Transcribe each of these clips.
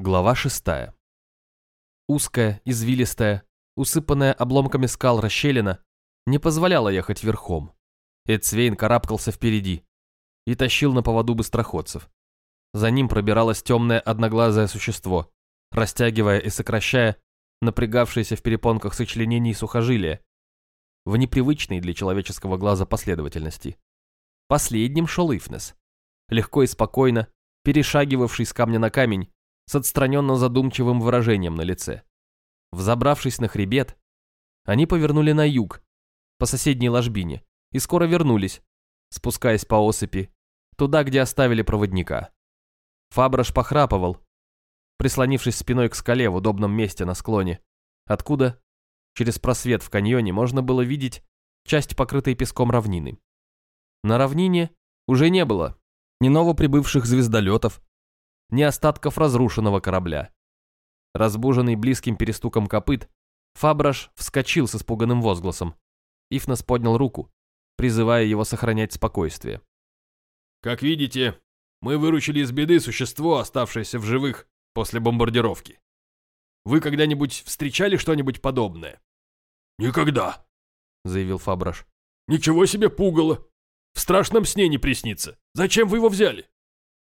Глава шестая. Узкая, извилистая, усыпанная обломками скал расщелина не позволяла ехать верхом. Эдсвейн карабкался впереди и тащил на поводу быстроходцев. За ним пробиралось темное одноглазое существо, растягивая и сокращая напрягавшиеся в перепонках сочленений сухожилия в непривычной для человеческого глаза последовательности. Последним шел Ифнес, легко и спокойно, перешагивавший с камня на камень, с отстраненно задумчивым выражением на лице. Взобравшись на хребет, они повернули на юг, по соседней ложбине, и скоро вернулись, спускаясь по осыпи, туда, где оставили проводника. Фаброш похрапывал, прислонившись спиной к скале в удобном месте на склоне, откуда, через просвет в каньоне, можно было видеть часть покрытой песком равнины. На равнине уже не было ни новоприбывших звездолетов, ни остатков разрушенного корабля. Разбуженный близким перестуком копыт, Фабраш вскочил с испуганным возгласом. Ифнос поднял руку, призывая его сохранять спокойствие. «Как видите, мы выручили из беды существо, оставшееся в живых после бомбардировки. Вы когда-нибудь встречали что-нибудь подобное?» «Никогда», — заявил Фабраш. «Ничего себе пугало! В страшном сне не приснится. Зачем вы его взяли?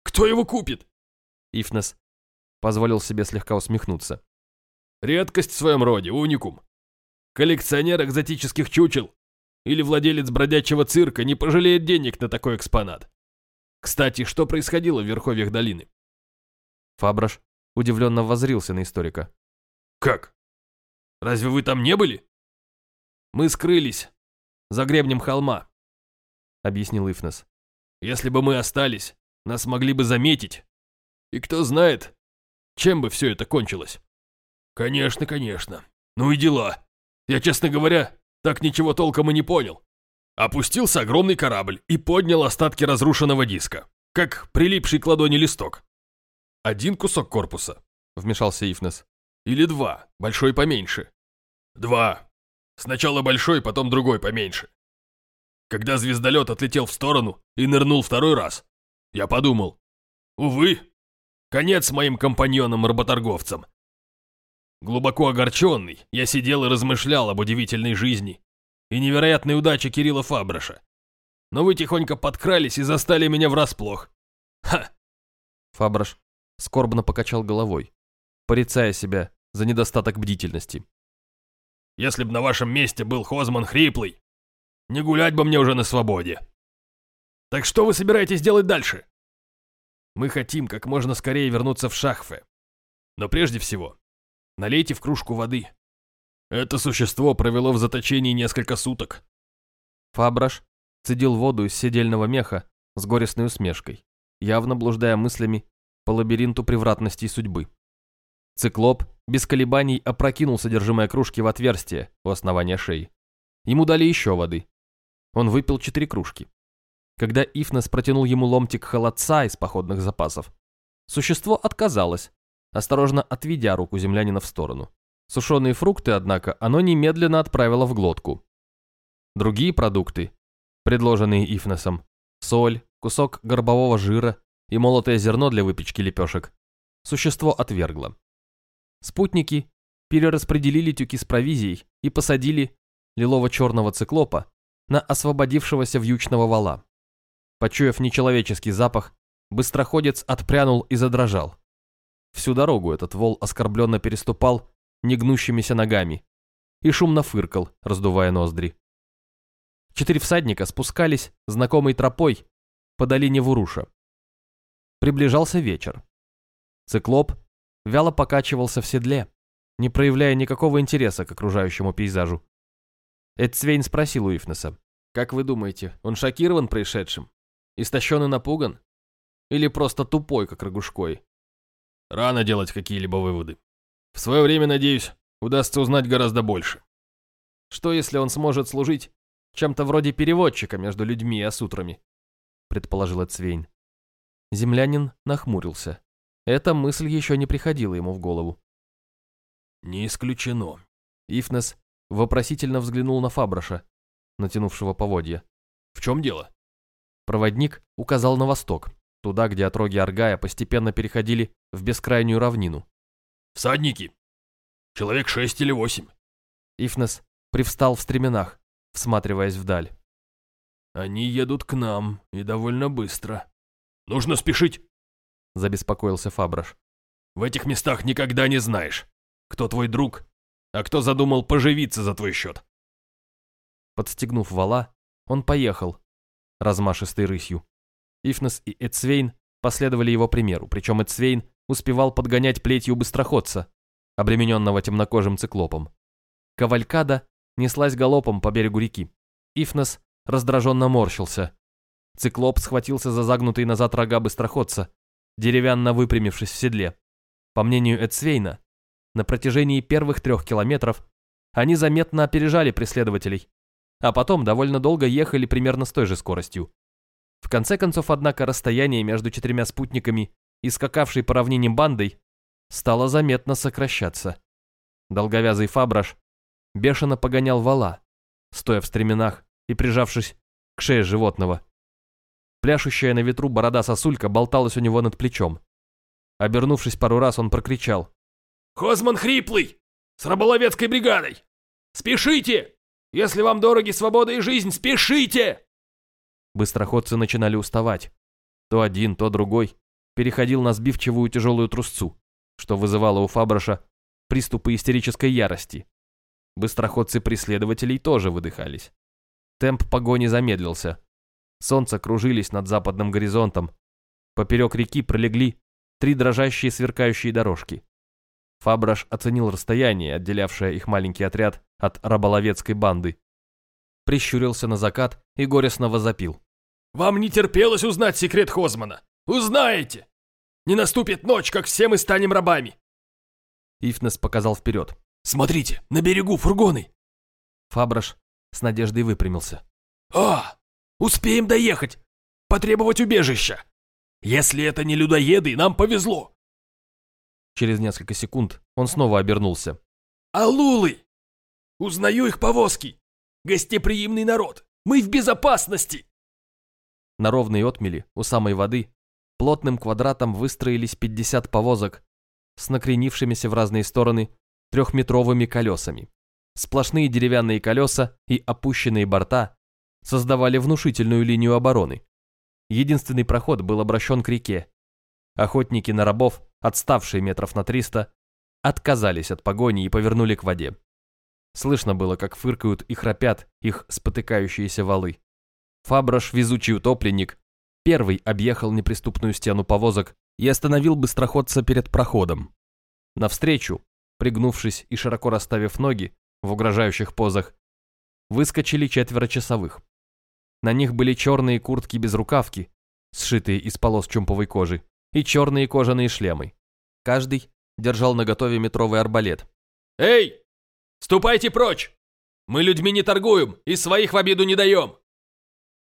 Кто его купит?» Ифнес позволил себе слегка усмехнуться. «Редкость в своем роде, уникум. Коллекционер экзотических чучел или владелец бродячего цирка не пожалеет денег на такой экспонат. Кстати, что происходило в верховьях долины?» Фабраш удивленно воззрился на историка. «Как? Разве вы там не были?» «Мы скрылись за гребнем холма», — объяснил Ифнес. «Если бы мы остались, нас могли бы заметить и кто знает, чем бы все это кончилось. Конечно, конечно. Ну и дела. Я, честно говоря, так ничего толком и не понял. Опустился огромный корабль и поднял остатки разрушенного диска, как прилипший к ладони листок. Один кусок корпуса, вмешался Ифнес. Или два, большой поменьше. Два. Сначала большой, потом другой поменьше. Когда звездолет отлетел в сторону и нырнул второй раз, я подумал, увы, Конец моим компаньонам-работорговцам. Глубоко огорченный, я сидел и размышлял об удивительной жизни и невероятной удаче Кирилла Фабраша. Но вы тихонько подкрались и застали меня врасплох. Ха! Фабраш скорбно покачал головой, порицая себя за недостаток бдительности. Если б на вашем месте был Хозман Хриплый, не гулять бы мне уже на свободе. Так что вы собираетесь делать дальше? Мы хотим как можно скорее вернуться в Шахфе. Но прежде всего, налейте в кружку воды. Это существо провело в заточении несколько суток. Фабраш цедил воду из седельного меха с горестной усмешкой, явно блуждая мыслями по лабиринту превратностей судьбы. Циклоп без колебаний опрокинул содержимое кружки в отверстие у основания шеи. Ему дали еще воды. Он выпил четыре кружки. Когда Ифнес протянул ему ломтик холодца из походных запасов, существо отказалось, осторожно отведя руку землянина в сторону. Сушеные фрукты, однако, оно немедленно отправило в глотку. Другие продукты, предложенные Ифнесом, соль, кусок горбового жира и молотое зерно для выпечки лепешек, существо отвергло. Спутники перераспределили тюки с провизией и посадили лилово-черного циклопа на освободившегося вьючного вала. Почуяв нечеловеческий запах, быстроходец отпрянул и задрожал. Всю дорогу этот вол оскорбленно переступал негнущимися ногами и шумно фыркал, раздувая ноздри. Четыре всадника спускались знакомой тропой по долине Вуруша. Приближался вечер. Циклоп вяло покачивался в седле, не проявляя никакого интереса к окружающему пейзажу. Эдсвейн спросил у Ифнеса, «Как вы думаете, он шокирован происшедшим?» Истощен и напуган? Или просто тупой, как Рогушкой? Рано делать какие-либо выводы. В свое время, надеюсь, удастся узнать гораздо больше. Что, если он сможет служить чем-то вроде переводчика между людьми и осутрами? Предположила Цвейн. Землянин нахмурился. Эта мысль еще не приходила ему в голову. «Не исключено». Ифнес вопросительно взглянул на Фабраша, натянувшего поводья. «В чем дело?» Проводник указал на восток, туда, где отроги Аргая постепенно переходили в бескрайнюю равнину. «Всадники! Человек шесть или восемь!» Ифнес привстал в стременах, всматриваясь вдаль. «Они едут к нам, и довольно быстро. Нужно спешить!» Забеспокоился Фабраш. «В этих местах никогда не знаешь, кто твой друг, а кто задумал поживиться за твой счет». Подстегнув вала, он поехал, размашистой рысью. Ифнес и Эцвейн последовали его примеру, причем Эцвейн успевал подгонять плетью быстроходца, обремененного темнокожим циклопом. Кавалькада неслась галопом по берегу реки. Ифнес раздраженно морщился. Циклоп схватился за загнутые назад рога быстроходца, деревянно выпрямившись в седле. По мнению Эцвейна, на протяжении первых трех километров они заметно опережали преследователей, а потом довольно долго ехали примерно с той же скоростью. В конце концов, однако, расстояние между четырьмя спутниками и скакавшей по равнине бандой стало заметно сокращаться. Долговязый Фабраш бешено погонял вала, стоя в стременах и прижавшись к шее животного. Пляшущая на ветру борода-сосулька болталась у него над плечом. Обернувшись пару раз, он прокричал. «Хозман Хриплый! С раболовецкой бригадой! Спешите! Если вам дороги свобода и жизнь, спешите!» Быстроходцы начинали уставать. То один, то другой переходил на сбивчивую тяжелую трусцу, что вызывало у Фабраша приступы истерической ярости. Быстроходцы преследователей тоже выдыхались. Темп погони замедлился. Солнце кружились над западным горизонтом. Поперек реки пролегли три дрожащие сверкающие дорожки. Фабраш оценил расстояние, отделявшее их маленький отряд от раболовецкой банды. Прищурился на закат и горестно возопил. «Вам не терпелось узнать секрет Хозмана? Узнаете! Не наступит ночь, как все мы станем рабами!» Ифнес показал вперед. «Смотрите, на берегу фургоны!» Фабраш с надеждой выпрямился. «А, успеем доехать! Потребовать убежища! Если это не людоеды, нам повезло!» Через несколько секунд он снова обернулся. «Алулы! Узнаю их повозки! Гостеприимный народ! Мы в безопасности!» На ровной отмели, у самой воды, плотным квадратом выстроились 50 повозок с накренившимися в разные стороны трехметровыми колесами. Сплошные деревянные колеса и опущенные борта создавали внушительную линию обороны. Единственный проход был обращен к реке. Охотники на рабов, отставшие метров на 300, отказались от погони и повернули к воде. Слышно было, как фыркают и храпят их спотыкающиеся валы. Фаброш, везучий утопленник, первый объехал неприступную стену повозок и остановил быстроходца перед проходом. Навстречу, пригнувшись и широко расставив ноги в угрожающих позах, выскочили четверо часовых. На них были черные куртки без рукавки, сшитые из полос чумповой кожи, и черные кожаные шлемы. Каждый держал наготове метровый арбалет. «Эй, ступайте прочь! Мы людьми не торгуем и своих в обиду не даем!»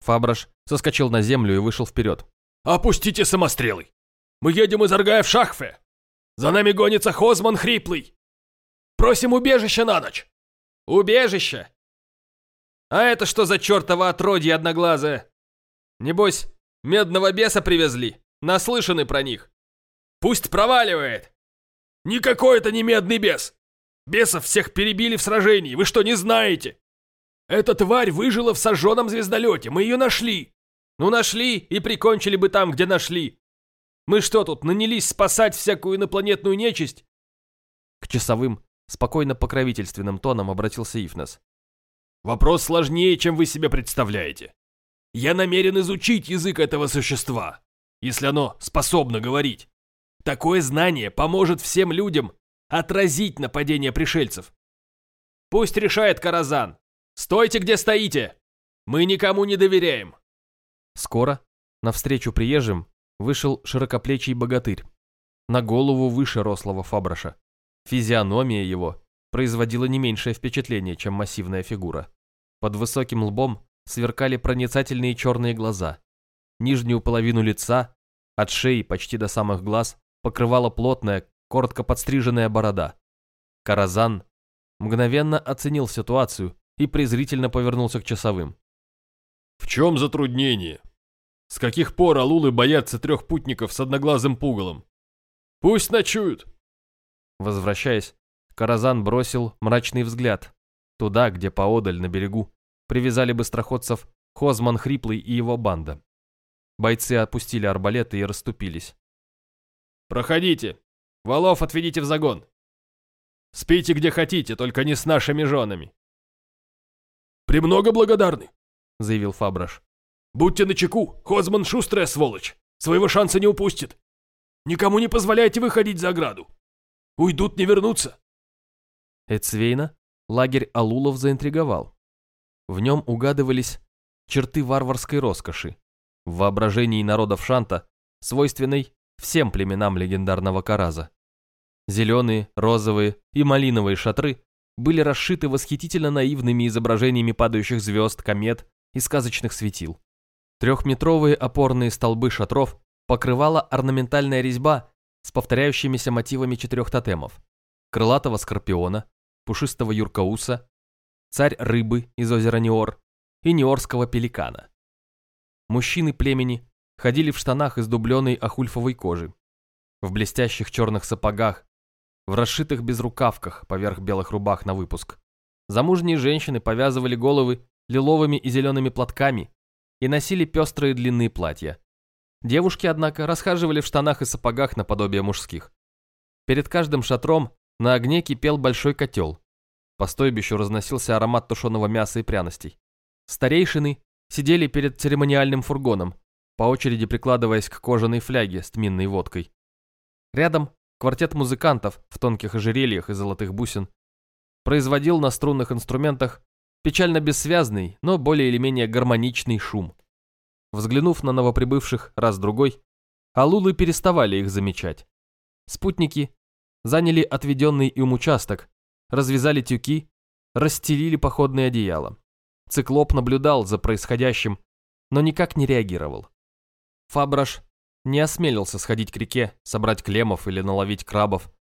Фабраш соскочил на землю и вышел вперед. «Опустите самострелы! Мы едем из Аргая в Шахфе! За нами гонится Хозман Хриплый! Просим убежище на ночь!» «Убежище? А это что за чертово отродье одноглазое? Небось, медного беса привезли? Наслышаны про них. Пусть проваливает! Никакой это не медный бес! Бесов всех перебили в сражении, вы что, не знаете? Эта тварь выжила в сожженном звездолете, мы ее нашли!» «Ну нашли и прикончили бы там, где нашли. Мы что тут, нанялись спасать всякую инопланетную нечисть?» К часовым Спокойно покровительственным тоном обратился Ифнес. «Вопрос сложнее, чем вы себе представляете. Я намерен изучить язык этого существа, если оно способно говорить. Такое знание поможет всем людям отразить нападение пришельцев. Пусть решает Каразан. Стойте, где стоите. Мы никому не доверяем. Скоро навстречу приезжим вышел широкоплечий богатырь, на голову выше рослого Фабраша. Физиономия его производила не меньшее впечатление, чем массивная фигура. Под высоким лбом сверкали проницательные черные глаза. Нижнюю половину лица, от шеи почти до самых глаз, покрывала плотная, коротко подстриженная борода. Каразан мгновенно оценил ситуацию и презрительно повернулся к часовым. «В чем затруднение? С каких пор алулы боятся трех путников с одноглазым пугалом? Пусть ночуют. Возвращаясь, Каразан бросил мрачный взгляд туда, где поодаль на берегу привязали быстроходцев Хозман Хриплый и его банда. Бойцы опустили арбалеты и расступились. «Проходите. Валов отведите в загон. Спите где хотите, только не с нашими женами». «Премного благодарны», — заявил Фабраш. «Будьте начеку, Хозман шустрая сволочь, своего шанса не упустит. Никому не позволяйте выходить за ограду. Уйдут, не вернутся». Эцвейна лагерь Алулов заинтриговал. В нем угадывались черты варварской роскоши, в воображении народов Шанта, свойственной всем племенам легендарного Караза. Зеленые, розовые и малиновые шатры были расшиты восхитительно наивными изображениями падающих звезд, комет и сказочных светил. Трехметровые опорные столбы шатров покрывала орнаментальная резьба с повторяющимися мотивами четырех тотемов. Крылатого скорпиона, пушистого юркауса, царь рыбы из озера Ниор и ниорского пеликана. Мужчины племени ходили в штанах из дубленой ахульфовой кожи, в блестящих черных сапогах, в расшитых безрукавках поверх белых рубах на выпуск. Замужние женщины повязывали головы лиловыми и зелеными платками и носили пестрые длинные платья. Девушки, однако, расхаживали в штанах и сапогах наподобие мужских. Перед каждым шатром на огне кипел большой котел. По стойбищу разносился аромат тушеного мяса и пряностей. Старейшины сидели перед церемониальным фургоном, по очереди прикладываясь к кожаной фляге с тминной водкой. Рядом квартет музыкантов в тонких ожерельях и золотых бусин производил на струнных инструментах печально бессвязный, но более или менее гармоничный шум. Взглянув на новоприбывших раз-другой, алулы переставали их замечать. Спутники заняли отведенный им участок, развязали тюки, расстелили походное одеяло. Циклоп наблюдал за происходящим, но никак не реагировал. Фабраш не осмелился сходить к реке, собрать клемов или наловить крабов,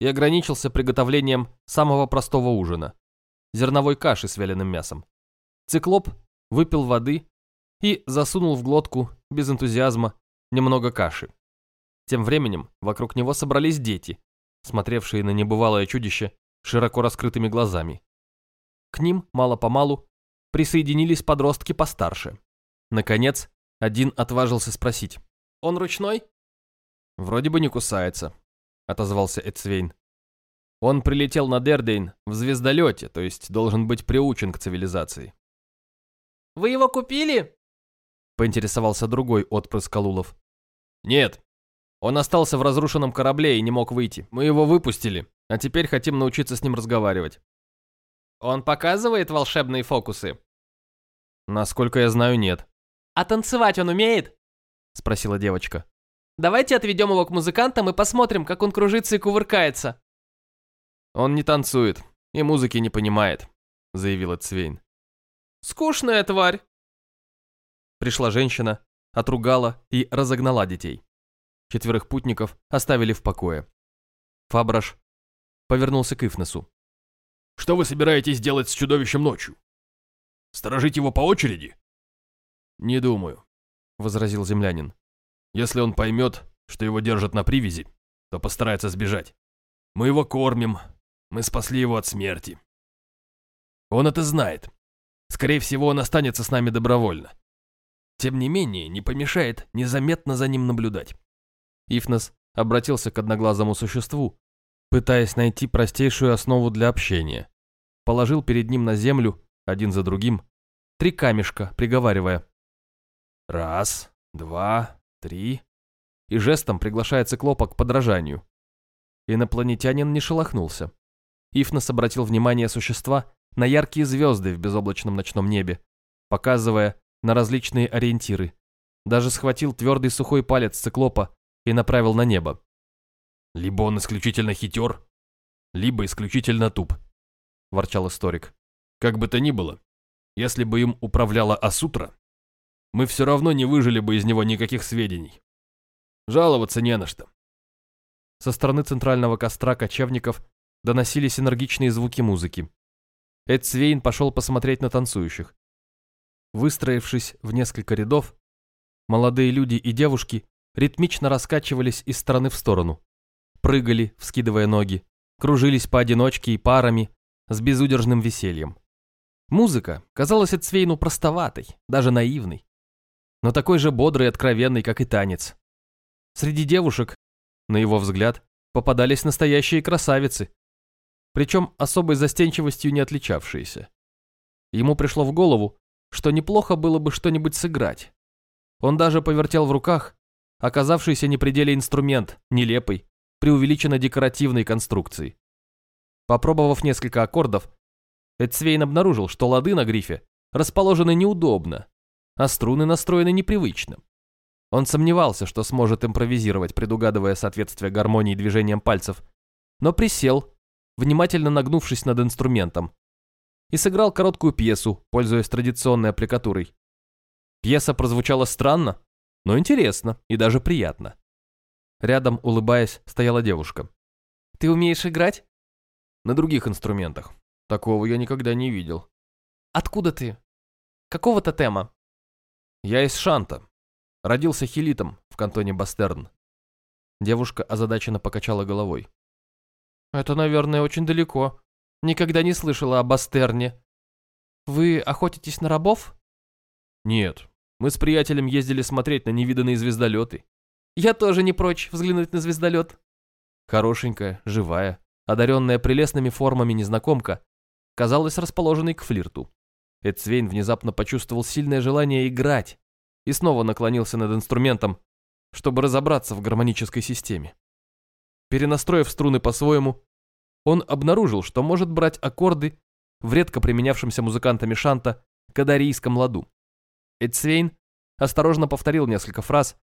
и ограничился приготовлением самого простого ужина – зерновой каши с вяленым мясом. Циклоп выпил воды и засунул в глотку, без энтузиазма, немного каши. Тем временем вокруг него собрались дети, смотревшие на небывалое чудище широко раскрытыми глазами. К ним, мало-помалу, присоединились подростки постарше. Наконец, один отважился спросить. «Он ручной?» «Вроде бы не кусается», — отозвался Эцвейн. «Он прилетел на Дердейн в звездолете, то есть должен быть приучен к цивилизации». «Вы его купили?» — поинтересовался другой отпрыск Калулов. «Нет, он остался в разрушенном корабле и не мог выйти. Мы его выпустили, а теперь хотим научиться с ним разговаривать». «Он показывает волшебные фокусы?» «Насколько я знаю, нет». «А танцевать он умеет?» — спросила девочка. «Давайте отведем его к музыкантам и посмотрим, как он кружится и кувыркается». «Он не танцует и музыки не понимает», — заявила Цвейн. «Скучная тварь». Пришла женщина, отругала и разогнала детей. Четверых путников оставили в покое. Фабраш повернулся к Ифнесу. «Что вы собираетесь делать с чудовищем ночью? Сторожить его по очереди?» «Не думаю», — возразил землянин. «Если он поймет, что его держат на привязи, то постарается сбежать. Мы его кормим, мы спасли его от смерти. Он это знает. Скорее всего, он останется с нами добровольно. Тем не менее, не помешает незаметно за ним наблюдать. Ифнес обратился к одноглазому существу, пытаясь найти простейшую основу для общения. Положил перед ним на землю, один за другим, три камешка, приговаривая. Раз, два, три. И жестом приглашая циклопа к подражанию. Инопланетянин не шелохнулся. Ифнес обратил внимание существа на яркие звезды в безоблачном ночном небе, показывая на различные ориентиры. Даже схватил твердый сухой палец циклопа и направил на небо. «Либо он исключительно хитер, либо исключительно туп», – ворчал историк. «Как бы то ни было, если бы им управляла Асутра, мы все равно не выжили бы из него никаких сведений. Жаловаться не на что». Со стороны центрального костра кочевников доносились энергичные звуки музыки. Эд Свейн пошел посмотреть на танцующих. Выстроившись в несколько рядов, молодые люди и девушки ритмично раскачивались из стороны в сторону. прыгали, вскидывая ноги, кружились поодиночке и парами, с безудержным весельем. Музыка казалась Эцвейну простоватой, даже наивной, но такой же бодрой и откровенной, как и танец. Среди девушек, на его взгляд, попадались настоящие красавицы, причем особой застенчивостью не отличавшиеся. Ему пришло в голову, что неплохо было бы что-нибудь сыграть. Он даже повертел в руках оказавшийся не пределе инструмент, нелепый, преувеличенно декоративной конструкции. Попробовав несколько аккордов, Эдсвейн обнаружил, что лады на грифе расположены неудобно, а струны настроены непривычно. Он сомневался, что сможет импровизировать, предугадывая соответствие гармонии движениям пальцев, но присел, внимательно нагнувшись над инструментом, и сыграл короткую пьесу, пользуясь традиционной аппликатурой. Пьеса прозвучала странно, но интересно и даже приятно. Рядом, улыбаясь, стояла девушка. «Ты умеешь играть?» «На других инструментах. Такого я никогда не видел». «Откуда ты? Какого то тема?» «Я из Шанта. Родился хилитом в кантоне Бастерн». Девушка озадаченно покачала головой. «Это, наверное, очень далеко. Никогда не слышала о Бастерне. Вы охотитесь на рабов?» «Нет. Мы с приятелем ездили смотреть на невиданные звездолеты. Я тоже не прочь взглянуть на звездолет. Хорошенькая, живая, одаренная прелестными формами незнакомка, казалась расположенной к флирту. Эдсвейн внезапно почувствовал сильное желание играть и снова наклонился над инструментом, чтобы разобраться в гармонической системе. Перенастроив струны по-своему, он обнаружил, что может брать аккорды в редко применявшемся музыкантами шанта кадарийском ладу. Эдсвейн осторожно повторил несколько фраз,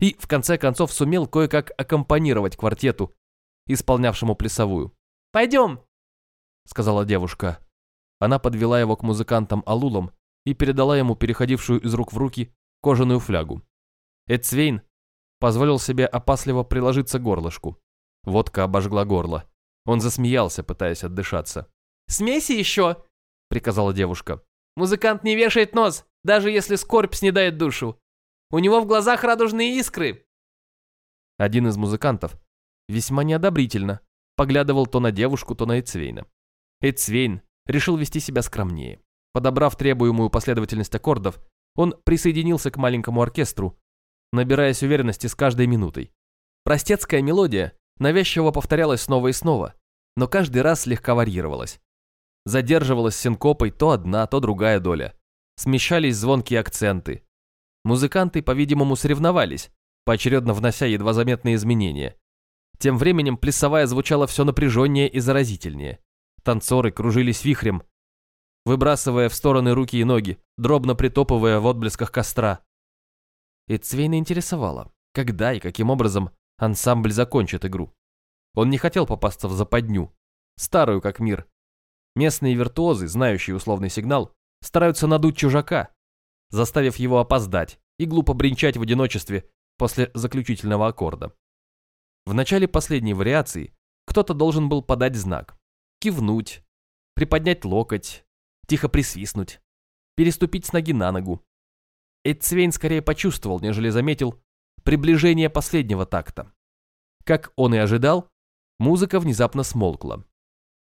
и в конце концов сумел кое-как аккомпанировать квартету, исполнявшему плясовую. «Пойдем», — сказала девушка. Она подвела его к музыкантам Алулам и передала ему переходившую из рук в руки кожаную флягу. Эдсвейн позволил себе опасливо приложиться горлышку. Водка обожгла горло. Он засмеялся, пытаясь отдышаться. «Смейся еще!» — приказала девушка. «Музыкант не вешает нос, даже если скорбь снедает душу. У него в глазах радужные искры!» Один из музыкантов весьма неодобрительно поглядывал то на девушку, то на Эцвейна. Эцвейн решил вести себя скромнее. Подобрав требуемую последовательность аккордов, он присоединился к маленькому оркестру, набираясь уверенности с каждой минутой. Простецкая мелодия навязчиво повторялась снова и снова, но каждый раз слегка варьировалась. Задерживалась синкопой то одна, то другая доля. Смещались звонкие акценты, Музыканты, по-видимому, соревновались, поочередно внося едва заметные изменения. Тем временем плясовая звучала все напряженнее и заразительнее. Танцоры кружились вихрем, выбрасывая в стороны руки и ноги, дробно притопывая в отблесках костра. И Цвейна интересовало, когда и каким образом ансамбль закончит игру. Он не хотел попасться в западню, старую как мир. Местные виртуозы, знающие условный сигнал, стараются надуть чужака, заставив его опоздать и глупо бренчать в одиночестве после заключительного аккорда. В начале последней вариации кто-то должен был подать знак, кивнуть, приподнять локоть, тихо присвистнуть, переступить с ноги на ногу. Эдцвейн скорее почувствовал, нежели заметил, приближение последнего такта. Как он и ожидал, музыка внезапно смолкла.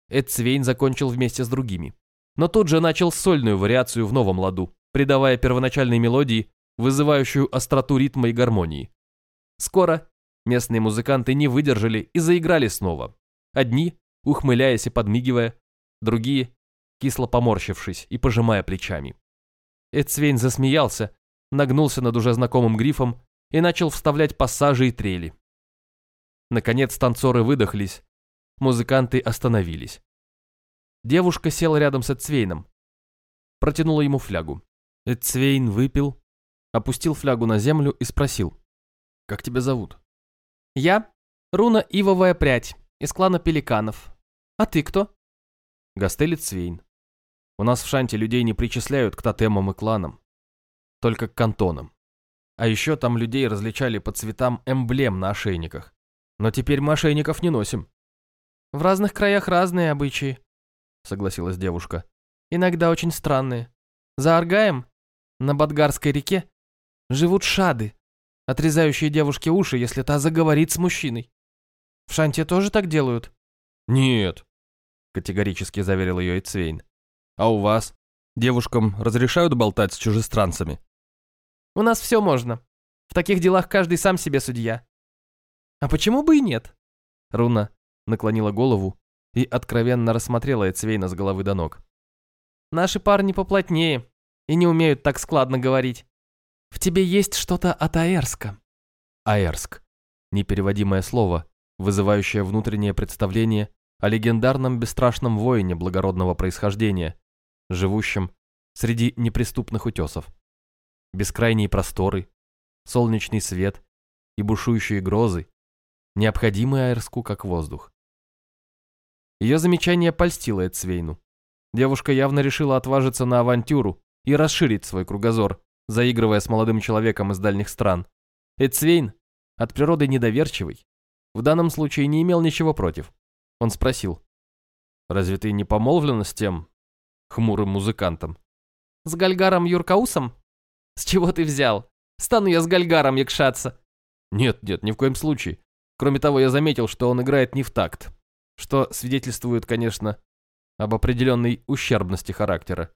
Эдцвейн закончил вместе с другими, но тут же начал сольную вариацию в новом ладу придавая первоначальной мелодии вызывающую остроту ритма и гармонии. Скоро местные музыканты не выдержали и заиграли снова. Одни, ухмыляясь и подмигивая, другие, кисло поморщившись и пожимая плечами. Эдсвейн засмеялся, нагнулся над уже знакомым грифом и начал вставлять пассажи и трели. Наконец танцоры выдохлись, музыканты остановились. Девушка села рядом с Эдсвейном, протянула ему флягу. Эцвейн выпил, опустил флягу на землю и спросил. «Как тебя зовут?» «Я Руна Ивовая Прядь, из клана Пеликанов. А ты кто?» «Гастель Эцвейн. У нас в Шанте людей не причисляют к тотемам и кланам, только к кантонам. А еще там людей различали по цветам эмблем на ошейниках. Но теперь мы ошейников не носим». «В разных краях разные обычаи», — согласилась девушка. «Иногда очень странные. За Аргаем на Бадгарской реке живут шады, отрезающие девушке уши, если та заговорит с мужчиной. В Шанте тоже так делают? Нет, категорически заверил ее Эцвейн. А у вас? Девушкам разрешают болтать с чужестранцами? У нас все можно. В таких делах каждый сам себе судья. А почему бы и нет? Руна наклонила голову и откровенно рассмотрела Эцвейна с головы до ног. Наши парни поплотнее и не умеют так складно говорить. В тебе есть что-то от Аэрска. Аэрск. Непереводимое слово, вызывающее внутреннее представление о легендарном бесстрашном воине благородного происхождения, живущем среди неприступных утесов. Бескрайние просторы, солнечный свет и бушующие грозы, необходимы Аэрску как воздух. Ее замечание польстило Эцвейну. Девушка явно решила отважиться на авантюру и расширить свой кругозор, заигрывая с молодым человеком из дальних стран. Эцвейн, от природы недоверчивый, в данном случае не имел ничего против. Он спросил, «Разве ты не помолвлена с тем хмурым музыкантом?» «С Гальгаром Юркаусом? С чего ты взял? Стану я с Гальгаром якшаться?» «Нет, нет, ни в коем случае. Кроме того, я заметил, что он играет не в такт, что свидетельствует, конечно, об определенной ущербности характера.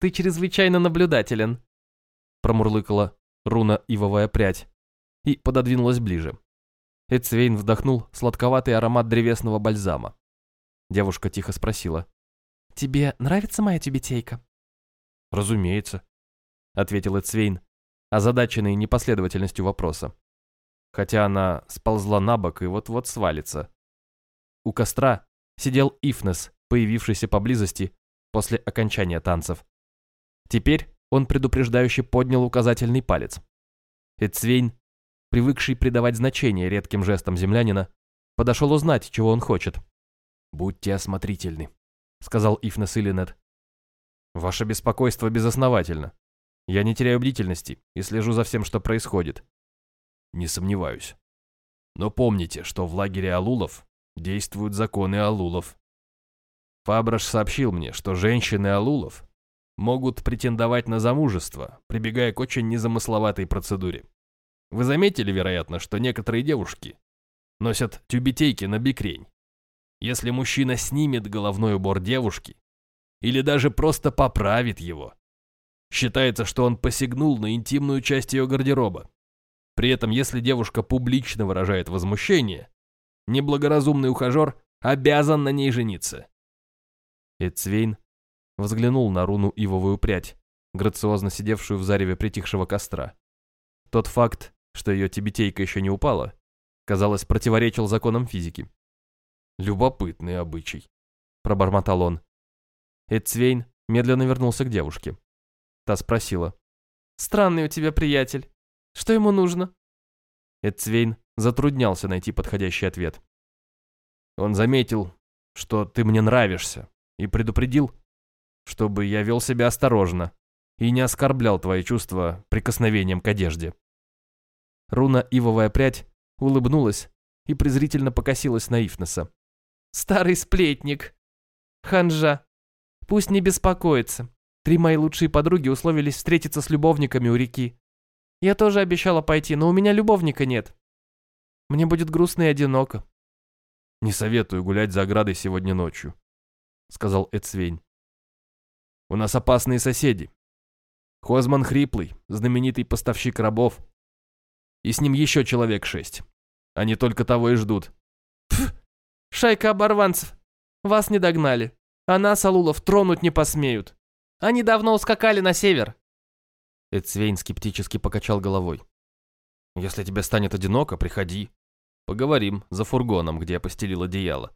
«Ты чрезвычайно наблюдателен», — промурлыкала руна ивовая прядь и пододвинулась ближе. Эцвейн вдохнул сладковатый аромат древесного бальзама. Девушка тихо спросила. «Тебе нравится моя тюбетейка?» «Разумеется», — ответил Эцвейн, озадаченный непоследовательностью вопроса. Хотя она сползла на бок и вот-вот свалится. У костра сидел Ифнес, появившийся поблизости после окончания танцев. Теперь он предупреждающе поднял указательный палец. Эцвейн, привыкший придавать значение редким жестам землянина, подошел узнать, чего он хочет. «Будьте осмотрительны», — сказал Ифнес Иллинет. «Ваше беспокойство безосновательно. Я не теряю бдительности и слежу за всем, что происходит». «Не сомневаюсь. Но помните, что в лагере Алулов действуют законы Алулов. Фабраш сообщил мне, что женщины Алулов могут претендовать на замужество, прибегая к очень незамысловатой процедуре. Вы заметили, вероятно, что некоторые девушки носят тюбетейки на бикрень. Если мужчина снимет головной убор девушки или даже просто поправит его, считается, что он посягнул на интимную часть ее гардероба. При этом, если девушка публично выражает возмущение, неблагоразумный ухажер обязан на ней жениться. Эцвейн взглянул на руну ивовую прядь, грациозно сидевшую в зареве притихшего костра. Тот факт, что ее тибетейка еще не упала, казалось, противоречил законам физики. «Любопытный обычай», — пробормотал он. Эцвейн медленно вернулся к девушке. Та спросила. «Странный у тебя приятель. Что ему нужно?» Эцвейн затруднялся найти подходящий ответ. Он заметил, что ты мне нравишься, и предупредил, чтобы я вел себя осторожно и не оскорблял твои чувства прикосновением к одежде. Руна Ивовая прядь улыбнулась и презрительно покосилась на Ифнеса. «Старый сплетник! Ханжа! Пусть не беспокоится. Три мои лучшие подруги условились встретиться с любовниками у реки. Я тоже обещала пойти, но у меня любовника нет. Мне будет грустно и одиноко. Не советую гулять за оградой сегодня ночью, сказал Эцвейн. У нас опасные соседи. Хозман Хриплый, знаменитый поставщик рабов. И с ним еще человек шесть. Они только того и ждут. Пф, шайка оборванцев. Вас не догнали. А нас, Алулов, тронуть не посмеют. Они давно ускакали на север. Эцвейн скептически покачал головой. Если тебе станет одиноко, приходи. Поговорим за фургоном, где я постелил одеяло.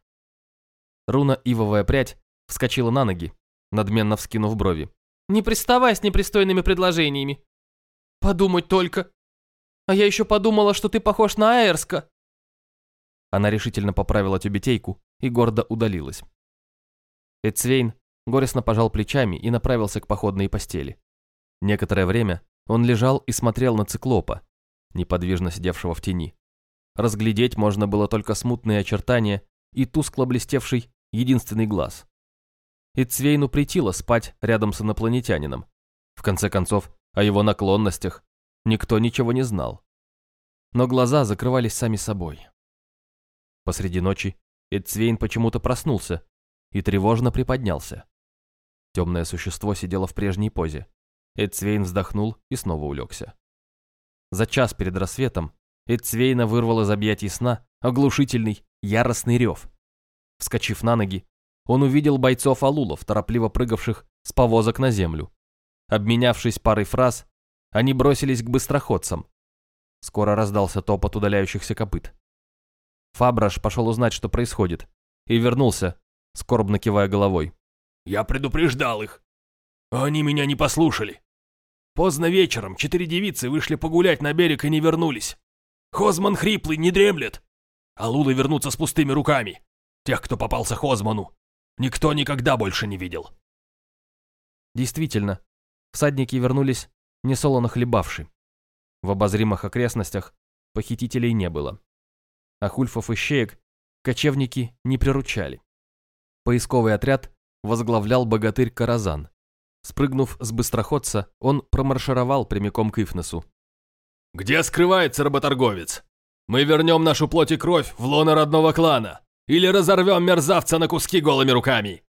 Руна Ивовая прядь вскочила на ноги, надменно вскинув брови. «Не приставай с непристойными предложениями. Подумать только. А я еще подумала, что ты похож на Аэрска». Она решительно поправила тюбетейку и гордо удалилась. Эцвейн горестно пожал плечами и направился к походной постели. Некоторое время он лежал и смотрел на циклопа, неподвижно сидевшего в тени. Разглядеть можно было только смутные очертания и тускло блестевший единственный глаз. И Цвейну притило спать рядом с инопланетянином. В конце концов, о его наклонностях никто ничего не знал. Но глаза закрывались сами собой. Посреди ночи Эдцвейн почему-то проснулся и тревожно приподнялся. Темное существо сидело в прежней позе. Эдцвейн вздохнул и снова улегся. За час перед рассветом Эдцвейна вырвал из объятий сна оглушительный, яростный рев. Вскочив на ноги, он увидел бойцов Алулов, торопливо прыгавших с повозок на землю. Обменявшись парой фраз, они бросились к быстроходцам. Скоро раздался топот удаляющихся копыт. Фабраш пошел узнать, что происходит, и вернулся, скорбно кивая головой. «Я предупреждал их. Они меня не послушали. Поздно вечером четыре девицы вышли погулять на берег и не вернулись. Хозман хриплый, не дремлет. А Лулы вернутся с пустыми руками. Тех, кто попался Хозману, никто никогда больше не видел». Действительно, всадники вернулись несолоно хлебавши. В обозримых окрестностях похитителей не было. А хульфов и щеек кочевники не приручали. Поисковый отряд возглавлял богатырь Каразан. Спрыгнув с быстроходца, он промаршировал прямиком к Ифнесу. «Где скрывается работорговец? Мы вернем нашу плоть и кровь в лоно родного клана или разорвем мерзавца на куски голыми руками!»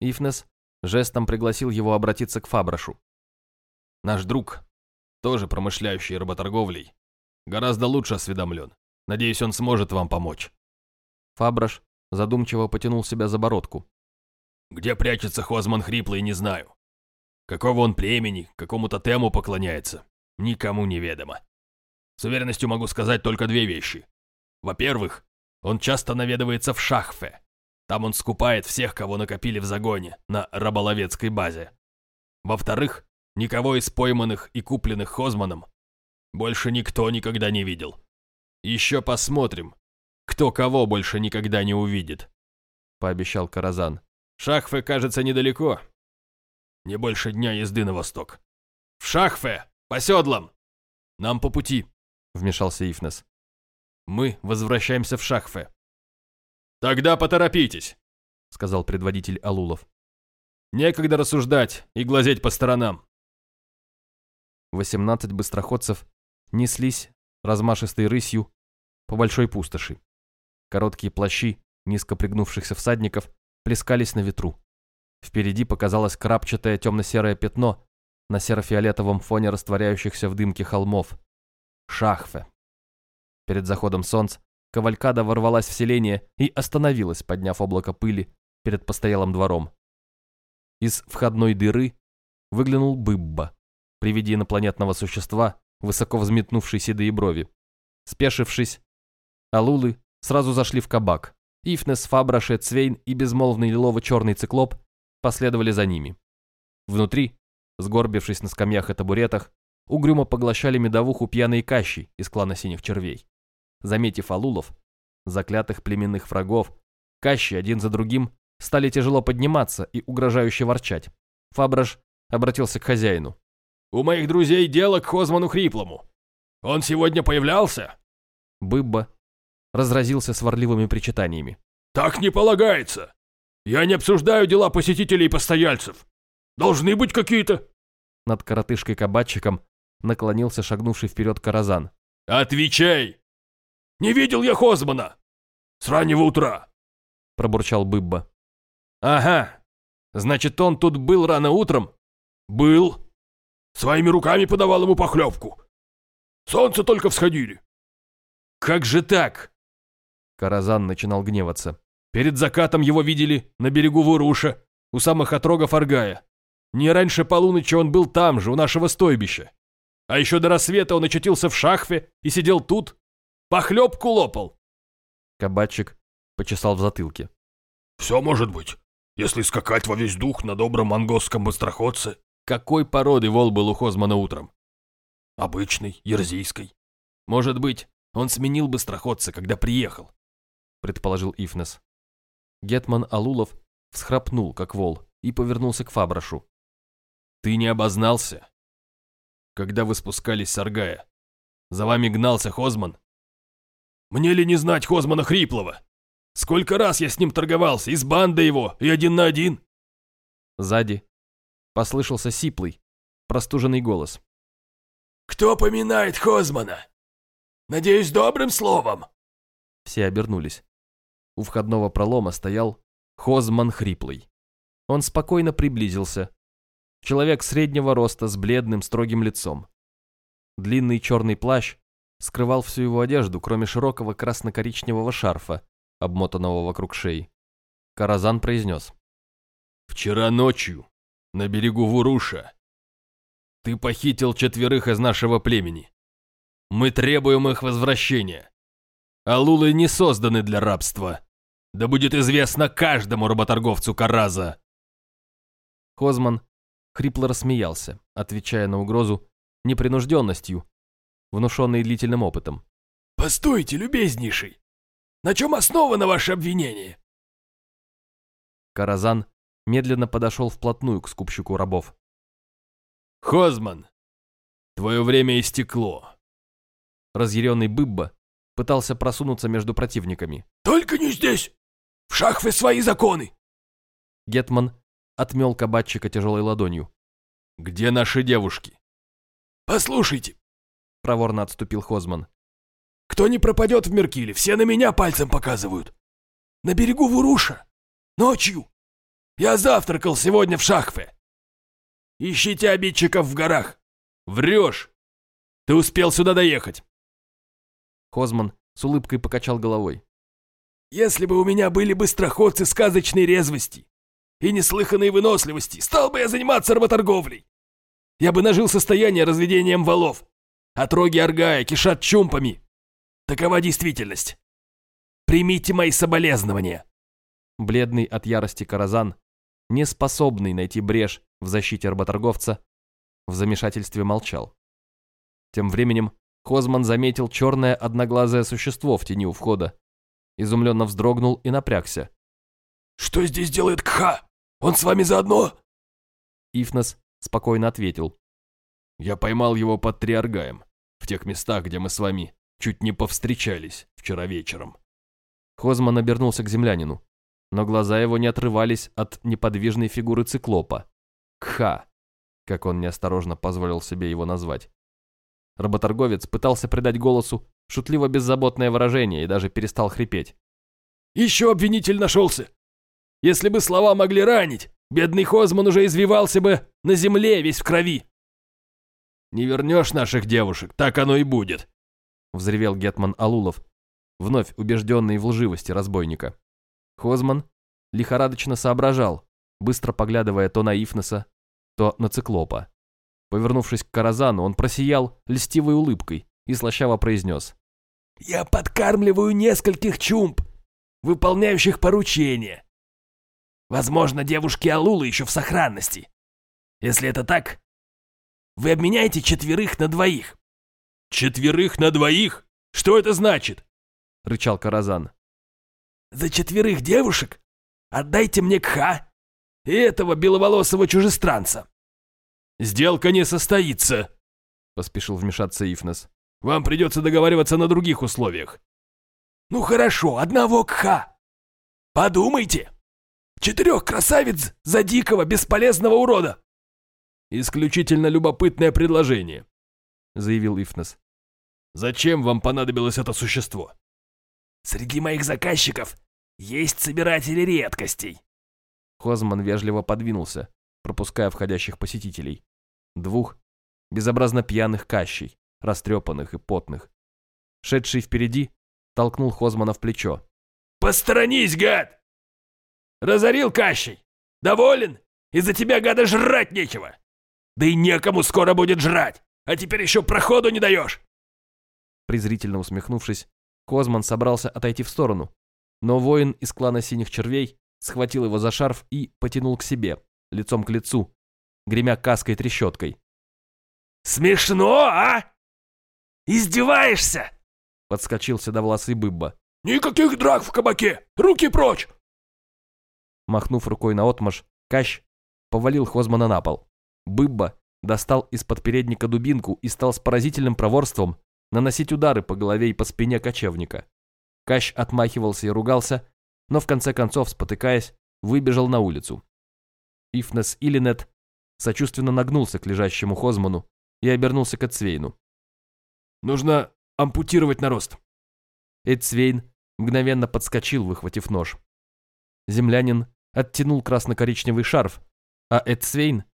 Ифнес жестом пригласил его обратиться к Фабрашу. Наш друг, тоже промышляющий работорговлей, гораздо лучше осведомлен. Надеюсь, он сможет вам помочь. Фабраш задумчиво потянул себя за бородку. Где прячется Хозман Хриплый, не знаю. Какого он племени, какому тотему поклоняется, никому не ведомо. С уверенностью могу сказать только две вещи. Во-первых, он часто наведывается в Шахфе. Там он скупает всех, кого накопили в загоне на раболовецкой базе. Во-вторых, Никого из пойманных и купленных Хозманом больше никто никогда не видел. Еще посмотрим, кто кого больше никогда не увидит», — пообещал Каразан. «Шахфе, кажется, недалеко. Не больше дня езды на восток. В Шахфе! По седлам! Нам по пути», — вмешался Ифнес. «Мы возвращаемся в Шахфе». «Тогда поторопитесь», — сказал предводитель Алулов. «Некогда рассуждать и глазеть по сторонам. 18 быстроходцев неслись размашистой рысью по большой пустоши. Короткие плащи низко пригнувшихся всадников плескались на ветру. Впереди показалось крапчатое темно-серое пятно на серо-фиолетовом фоне растворяющихся в дымке холмов. Шахфе. Перед заходом солнца кавалькада ворвалась в селение и остановилась, подняв облако пыли перед постоялым двором. Из входной дыры выглянул Быбба при виде инопланетного существа, высоко взметнувшей седые брови. Спешившись, алулы сразу зашли в кабак. Ифнес, Фабраше, Цвейн и безмолвный лилово-черный циклоп последовали за ними. Внутри, сгорбившись на скамьях и табуретах, угрюмо поглощали медовуху пьяные кащи из клана синих червей. Заметив алулов, заклятых племенных врагов, кащи один за другим стали тяжело подниматься и угрожающе ворчать. Фабраш обратился к хозяину. У моих друзей дело к Хозману Хриплому. Он сегодня появлялся?» Быбба разразился сварливыми причитаниями. «Так не полагается. Я не обсуждаю дела посетителей и постояльцев. Должны быть какие-то...» Над коротышкой-кабачиком наклонился шагнувший вперед Каразан. «Отвечай! Не видел я Хозмана! С раннего утра!» Пробурчал Быбба. «Ага, значит, он тут был рано утром?» «Был. Своими руками подавал ему похлебку. Солнце только всходили. Как же так? Каразан начинал гневаться. Перед закатом его видели на берегу Вуруша, у самых отрогов Аргая. Не раньше полуночи он был там же, у нашего стойбища. А еще до рассвета он очутился в шахфе и сидел тут. Похлебку лопал. Кабачик почесал в затылке. Все может быть, если скакать во весь дух на добром монгосском быстроходце. Какой породы вол был у Хозмана утром? Обычный, ерзийской. Может быть, он сменил быстроходца, когда приехал, предположил Ифнес. Гетман Алулов всхрапнул, как вол, и повернулся к Фабрашу. Ты не обознался? Когда вы спускались с Аргая, за вами гнался Хозман? Мне ли не знать Хозмана Хриплова? Сколько раз я с ним торговался, из банды его, и один на один. Сзади Послышался сиплый, простуженный голос. «Кто поминает Хозмана? Надеюсь, добрым словом?» Все обернулись. У входного пролома стоял Хозман Хриплый. Он спокойно приблизился. Человек среднего роста с бледным строгим лицом. Длинный черный плащ скрывал всю его одежду, кроме широкого красно-коричневого шарфа, обмотанного вокруг шеи. Каразан произнес. «Вчера ночью, на берегу Вуруша, ты похитил четверых из нашего племени. Мы требуем их возвращения. Алулы не созданы для рабства. Да будет известно каждому работорговцу Караза!» Хозман хрипло рассмеялся, отвечая на угрозу непринужденностью, внушенной длительным опытом. «Постойте, любезнейший! На чем основано ваше обвинение?» Каразан медленно подошел вплотную к скупщику рабов. «Хозман, твое время истекло!» Разъяренный Быбба пытался просунуться между противниками. «Только не здесь! В шахве свои законы!» Гетман отмел кабачика тяжелой ладонью. «Где наши девушки?» «Послушайте, — проворно отступил Хозман. «Кто не пропадет в Меркиле, все на меня пальцем показывают. На берегу Вуруша. Ночью. Я завтракал сегодня в Шахфе. Ищите обидчиков в горах. Врешь. Ты успел сюда доехать». Хозман с улыбкой покачал головой. «Если бы у меня были быстроходцы сказочной резвости и неслыханной выносливости, стал бы я заниматься работорговлей. Я бы нажил состояние разведением валов, Отроги Аргая кишат чумпами. Такова действительность. Примите мои соболезнования. Бледный от ярости Каразан, не способный найти брешь в защите работорговца, в замешательстве молчал. Тем временем Хозман заметил черное одноглазое существо в тени у входа. Изумленно вздрогнул и напрягся. «Что здесь делает Кха? Он с вами заодно?» Ифнос спокойно ответил. Я поймал его под Триаргаем, в тех местах, где мы с вами чуть не повстречались вчера вечером. Хозман обернулся к землянину, но глаза его не отрывались от неподвижной фигуры циклопа. Кха, как он неосторожно позволил себе его назвать. Работорговец пытался придать голосу шутливо-беззаботное выражение и даже перестал хрипеть. «Еще обвинитель нашелся! Если бы слова могли ранить, бедный Хозман уже извивался бы на земле весь в крови!» Не вернешь наших девушек, так оно и будет!» Взревел Гетман Алулов, вновь убежденный в лживости разбойника. Хозман лихорадочно соображал, быстро поглядывая то на Ифноса, то на циклопа. Повернувшись к Каразану, он просиял льстивой улыбкой и слащаво произнес. «Я подкармливаю нескольких чумп, выполняющих поручения. Возможно, девушки Алулы еще в сохранности. Если это так, вы обменяете четверых на двоих». «Четверых на двоих? Что это значит?» — рычал Каразан. «За четверых девушек отдайте мне Кха и этого беловолосого чужестранца». «Сделка не состоится», — поспешил вмешаться Ифнес. «Вам придется договариваться на других условиях». «Ну хорошо, одного Кха. Подумайте. Четырех красавиц за дикого, бесполезного урода. «Исключительно любопытное предложение», — заявил Ифнес. «Зачем вам понадобилось это существо?» «Среди моих заказчиков есть собиратели редкостей». Хозман вежливо подвинулся, пропуская входящих посетителей. Двух безобразно пьяных кащей, растрепанных и потных. Шедший впереди толкнул Хозмана в плечо. «Посторонись, гад! Разорил кащей! Доволен? Из-за тебя, гада, жрать нечего! Да и некому скоро будет жрать, а теперь еще проходу не даешь!» Презрительно усмехнувшись, Козман собрался отойти в сторону, но воин из клана Синих Червей схватил его за шарф и потянул к себе, лицом к лицу, гремя каской-трещоткой. «Смешно, а? Издеваешься?» Подскочил седовласый Быбба. «Никаких драк в кабаке! Руки прочь!» Махнув рукой на отмаш, Кащ повалил Хозмана на пол. Быбба достал из-под передника дубинку и стал с поразительным проворством наносить удары по голове и по спине кочевника. Кащ отмахивался и ругался, но в конце концов, спотыкаясь, выбежал на улицу. Ифнес Илинет сочувственно нагнулся к лежащему Хозману и обернулся к Эцвейну. «Нужно ампутировать нарост». Эцвейн мгновенно подскочил, выхватив нож. Землянин оттянул красно-коричневый шарф, а Эдсвейн,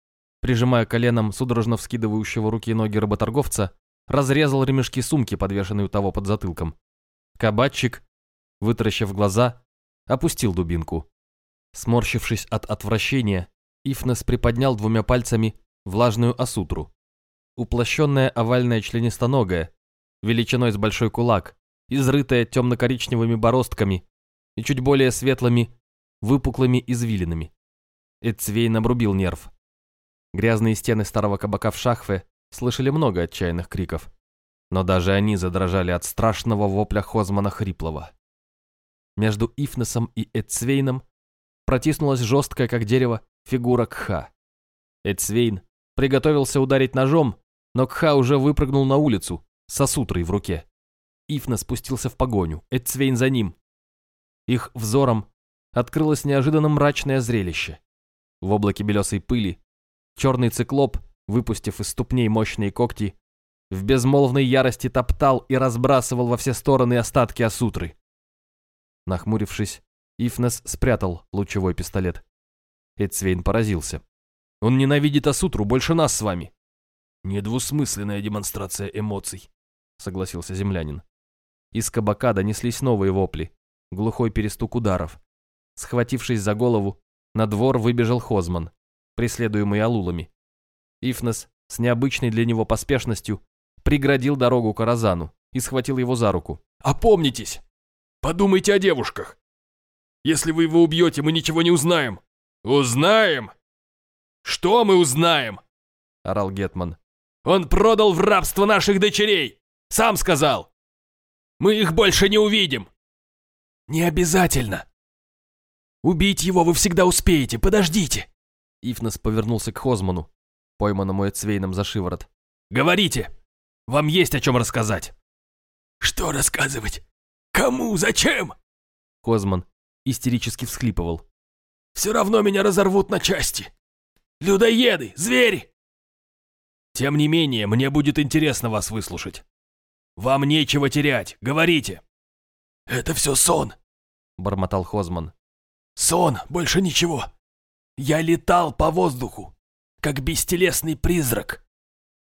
прижимая коленом судорожно вскидывающего руки и ноги работорговца, разрезал ремешки сумки, подвешенные у того под затылком. Кабачик, вытаращив глаза, опустил дубинку. Сморщившись от отвращения, Ифнес приподнял двумя пальцами влажную осутру. Уплощенная овальная членистоногая, величиной с большой кулак, изрытая темно-коричневыми бороздками и чуть более светлыми, выпуклыми извилинами. Эцвейн обрубил нерв. Грязные стены старого кабака в Шахве слышали много отчаянных криков, но даже они задрожали от страшного вопля Хозмана Хриплова. Между Ифнесом и Эцвейном протиснулась жесткая, как дерево, фигура Кха. Эцвейн приготовился ударить ножом, но Кха уже выпрыгнул на улицу, с сутрой в руке. Ифна спустился в погоню, Эцвейн за ним. Их взором открылось неожиданно мрачное зрелище. В облаке белесой пыли черный циклоп, выпустив из ступней мощные когти, в безмолвной ярости топтал и разбрасывал во все стороны остатки осутры. Нахмурившись, Ифнес спрятал лучевой пистолет. Эцвейн поразился. «Он ненавидит Асутру больше нас с вами». «Недвусмысленная демонстрация эмоций», — согласился землянин. Из кабака донеслись новые вопли, глухой перестук ударов. Схватившись за голову, на двор выбежал Хозман, преследуемый алулами. Ифнес с необычной для него поспешностью преградил дорогу Каразану и схватил его за руку. «Опомнитесь! Подумайте о девушках! Если вы его убьете, мы ничего не узнаем!» «Узнаем!» «Что мы узнаем?» — орал Гетман. «Он продал в рабство наших дочерей! Сам сказал! Мы их больше не увидим!» «Не обязательно! Убить его вы всегда успеете, подождите!» Ифнес повернулся к Хозману, пойманному Эцвейном за шиворот. «Говорите! Вам есть о чем рассказать!» «Что рассказывать? Кому? Зачем?» Хозман истерически всхлипывал. «Все равно меня разорвут на части! Людоеды! Звери!» «Тем не менее, мне будет интересно вас выслушать. Вам нечего терять, говорите!» «Это все сон!» — бормотал Хозман. «Сон, больше ничего. Я летал по воздуху, как бестелесный призрак.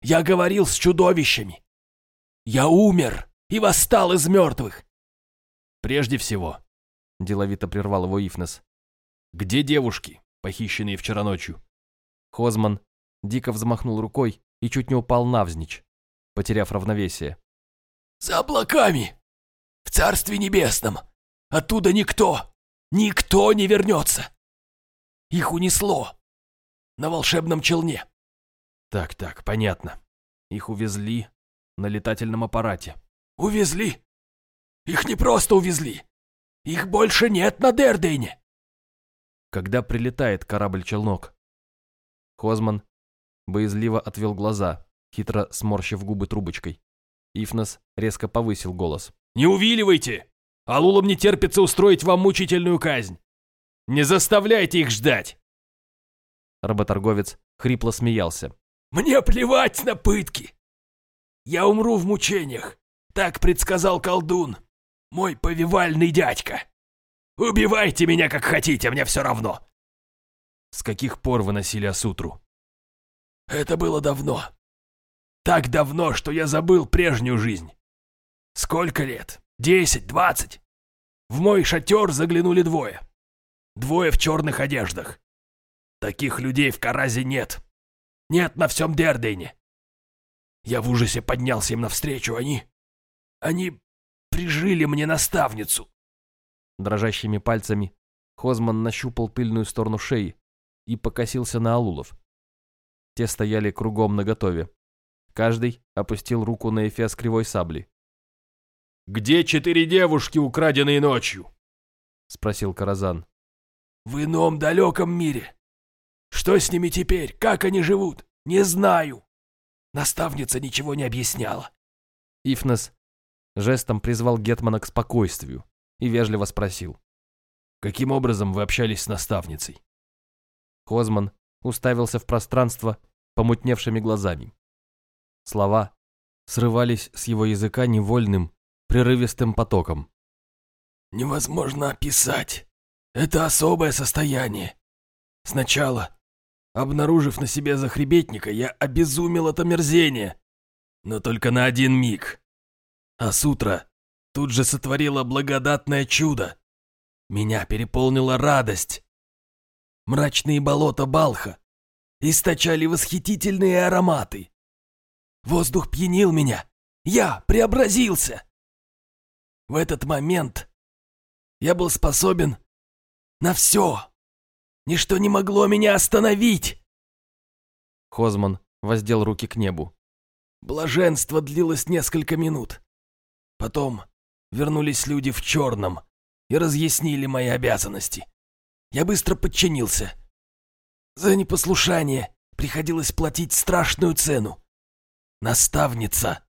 Я говорил с чудовищами. Я умер и восстал из мертвых. Прежде всего, — деловито прервал его Ифнес, — где девушки, похищенные вчера ночью? Хозман дико взмахнул рукой и чуть не упал навзничь, потеряв равновесие. «За облаками! В Царстве Небесном! Оттуда никто, никто не вернется! Их унесло! На волшебном челне!» «Так-так, понятно. Их увезли на летательном аппарате». «Увезли? Их не просто увезли! Их больше нет на Дердейне!» Когда прилетает корабль-челнок? Хозман боязливо отвел глаза, хитро сморщив губы трубочкой. Ифнес резко повысил голос. «Не увиливайте! Алулам не терпится устроить вам мучительную казнь! Не заставляйте их ждать!» Работорговец хрипло смеялся. «Мне плевать на пытки! Я умру в мучениях, так предсказал колдун, мой повивальный дядька. Убивайте меня как хотите, мне все равно!» «С каких пор вы носили осутру?» «Это было давно. Так давно, что я забыл прежнюю жизнь. Сколько лет? Десять, двадцать? В мой шатер заглянули двое. Двое в черных одеждах. Таких людей в Каразе нет. Нет на всем Дердейне. Я в ужасе поднялся им навстречу. Они... Они прижили мне наставницу. Дрожащими пальцами Хозман нащупал тыльную сторону шеи и покосился на Алулов. Те стояли кругом наготове. Каждый опустил руку на эфес кривой сабли. «Где четыре девушки, украденные ночью?» — спросил Каразан. «В ином далеком мире. Что с ними теперь? Как они живут? Не знаю. Наставница ничего не объясняла». Ифнес жестом призвал Гетмана к спокойствию и вежливо спросил. «Каким образом вы общались с наставницей?» Хозман уставился в пространство помутневшими глазами. Слова срывались с его языка невольным, прерывистым потоком. невозможно описать. Это особое состояние. Сначала, обнаружив на себе захребетника, я обезумел от омерзения, но только на один миг. А с утра тут же сотворило благодатное чудо. Меня переполнила радость. Мрачные болота Балха источали восхитительные ароматы. Воздух пьянил меня. Я преобразился. В этот момент я был способен на все. Ничто не могло меня остановить. Хозман воздел руки к небу. Блаженство длилось несколько минут. Потом вернулись люди в черном и разъяснили мои обязанности. Я быстро подчинился. За непослушание приходилось платить страшную цену. Наставница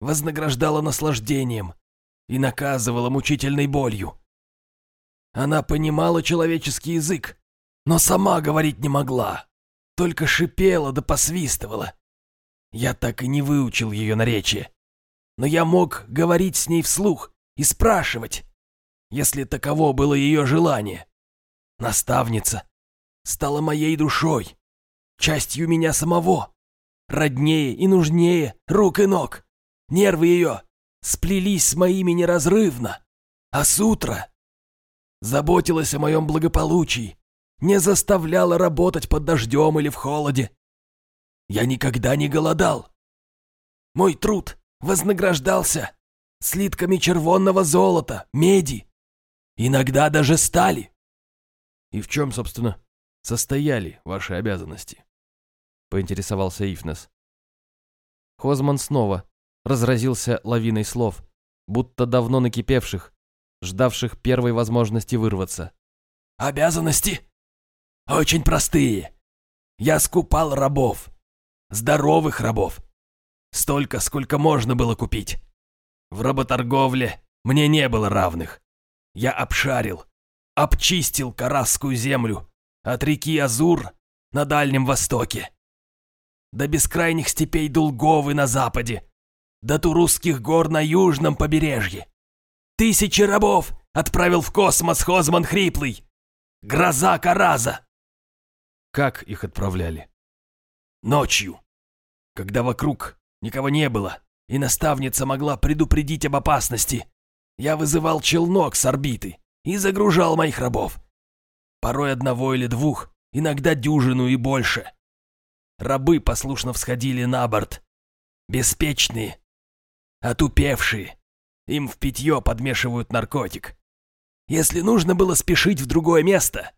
вознаграждала наслаждением и наказывала мучительной болью. Она понимала человеческий язык, но сама говорить не могла, только шипела да посвистывала. Я так и не выучил ее наречие, но я мог говорить с ней вслух и спрашивать, если таково было ее желание. Наставница стала моей душой, частью меня самого, роднее и нужнее рук и ног. Нервы ее сплелись с моими неразрывно, а с утра заботилась о моем благополучии, не заставляла работать под дождем или в холоде. Я никогда не голодал. Мой труд вознаграждался слитками червонного золота, меди, иногда даже стали. И в чем, собственно, состояли ваши обязанности? Поинтересовался Ифнес. Хозман снова разразился лавиной слов, будто давно накипевших, ждавших первой возможности вырваться. «Обязанности? Очень простые. Я скупал рабов. Здоровых рабов. Столько, сколько можно было купить. В работорговле мне не было равных. Я обшарил, обчистил Карасскую землю от реки Азур на Дальнем Востоке до бескрайних степей Дулговы на западе, до Турусских гор на южном побережье. Тысячи рабов отправил в космос Хозман Хриплый. Гроза Караза. Как их отправляли? Ночью, когда вокруг никого не было, и наставница могла предупредить об опасности, я вызывал челнок с орбиты и загружал моих рабов. Порой одного или двух, иногда дюжину и больше. Рабы послушно всходили на борт. Беспечные, отупевшие. Им в питье подмешивают наркотик. Если нужно было спешить в другое место,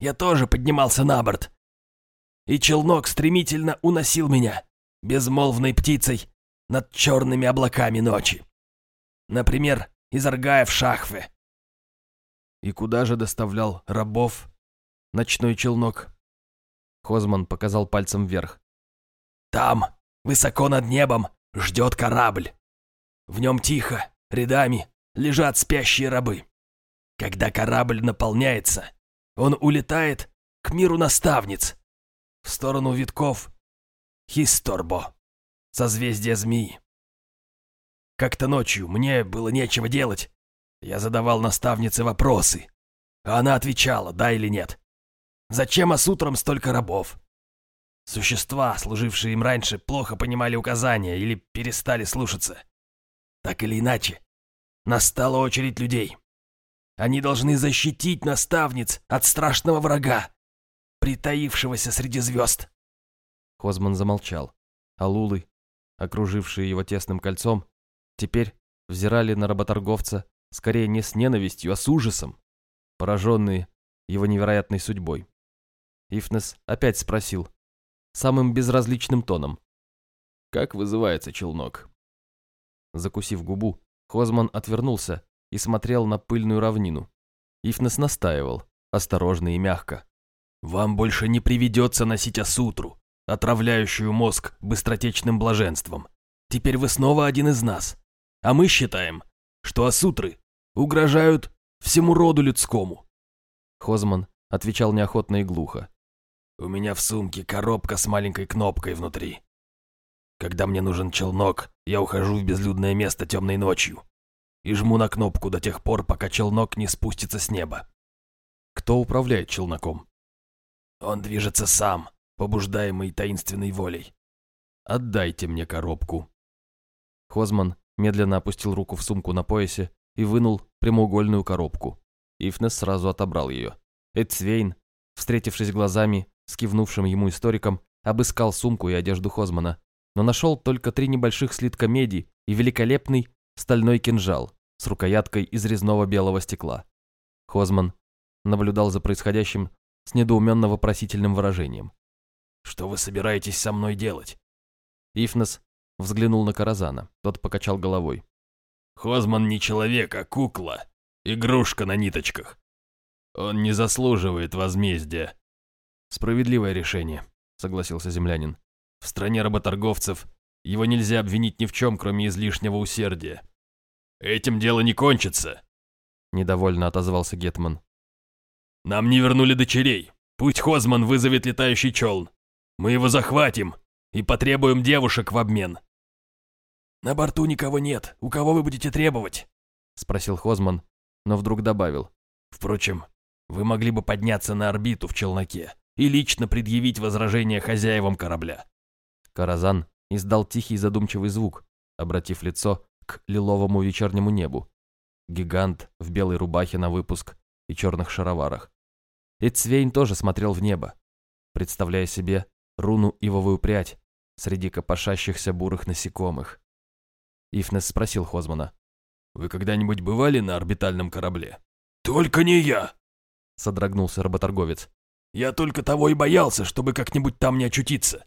я тоже поднимался на борт. И челнок стремительно уносил меня, безмолвной птицей, над черными облаками ночи. Например, из Аргая в Шахве. И куда же доставлял рабов ночной челнок? Хозман показал пальцем вверх. Там, высоко над небом, ждет корабль. В нем тихо, рядами, лежат спящие рабы. Когда корабль наполняется, он улетает к миру наставниц, в сторону витков Хисторбо, созвездие змеи. Как-то ночью мне было нечего делать. Я задавал наставнице вопросы, а она отвечала, да или нет. Зачем осутрам столько рабов? Существа, служившие им раньше, плохо понимали указания или перестали слушаться. Так или иначе, настала очередь людей. Они должны защитить наставниц от страшного врага, притаившегося среди звезд. Хозман замолчал, а лулы, окружившие его тесным кольцом, теперь взирали на работорговца скорее не с ненавистью, а с ужасом, пораженные его невероятной судьбой. Ифнес опять спросил, самым безразличным тоном. «Как вызывается челнок?» Закусив губу, Хозман отвернулся и смотрел на пыльную равнину. Ифнес настаивал, осторожно и мягко. «Вам больше не приведется носить осутру, отравляющую мозг быстротечным блаженством. Теперь вы снова один из нас. А мы считаем, что осутры угрожают всему роду людскому». Хозман отвечал неохотно и глухо. У меня в сумке коробка с маленькой кнопкой внутри. Когда мне нужен челнок, я ухожу в безлюдное место темной ночью. И жму на кнопку до тех пор, пока челнок не спустится с неба. Кто управляет челноком? Он движется сам, побуждаемый таинственной волей. Отдайте мне коробку. Хозман медленно опустил руку в сумку на поясе и вынул прямоугольную коробку. Ифнес сразу отобрал ее. Эдсвейн, встретившись глазами с кивнувшим ему историком, обыскал сумку и одежду Хозмана, но нашел только три небольших слитка меди и великолепный стальной кинжал с рукояткой из резного белого стекла. Хозман наблюдал за происходящим с недоуменно-вопросительным выражением. «Что вы собираетесь со мной делать?» Ифнес взглянул на Каразана. Тот покачал головой. «Хозман не человек, а кукла. Игрушка на ниточках. Он не заслуживает возмездия». «Справедливое решение», — согласился землянин. «В стране работорговцев его нельзя обвинить ни в чем, кроме излишнего усердия. Этим дело не кончится», — недовольно отозвался Гетман. «Нам не вернули дочерей. Пусть Хозман вызовет летающий челн. Мы его захватим и потребуем девушек в обмен». «На борту никого нет. У кого вы будете требовать?» — спросил Хозман, но вдруг добавил. «Впрочем, вы могли бы подняться на орбиту в челноке и лично предъявить возражение хозяевам корабля». Каразан издал тихий задумчивый звук, обратив лицо к лиловому вечернему небу. Гигант в белой рубахе на выпуск и черных шароварах. Эцвейн тоже смотрел в небо, представляя себе руну ивовую прядь среди копошащихся бурых насекомых. Ифнес спросил Хозмана. «Вы когда-нибудь бывали на орбитальном корабле?» «Только не я!» Содрогнулся работорговец. «Я только того и боялся, чтобы как-нибудь там не очутиться.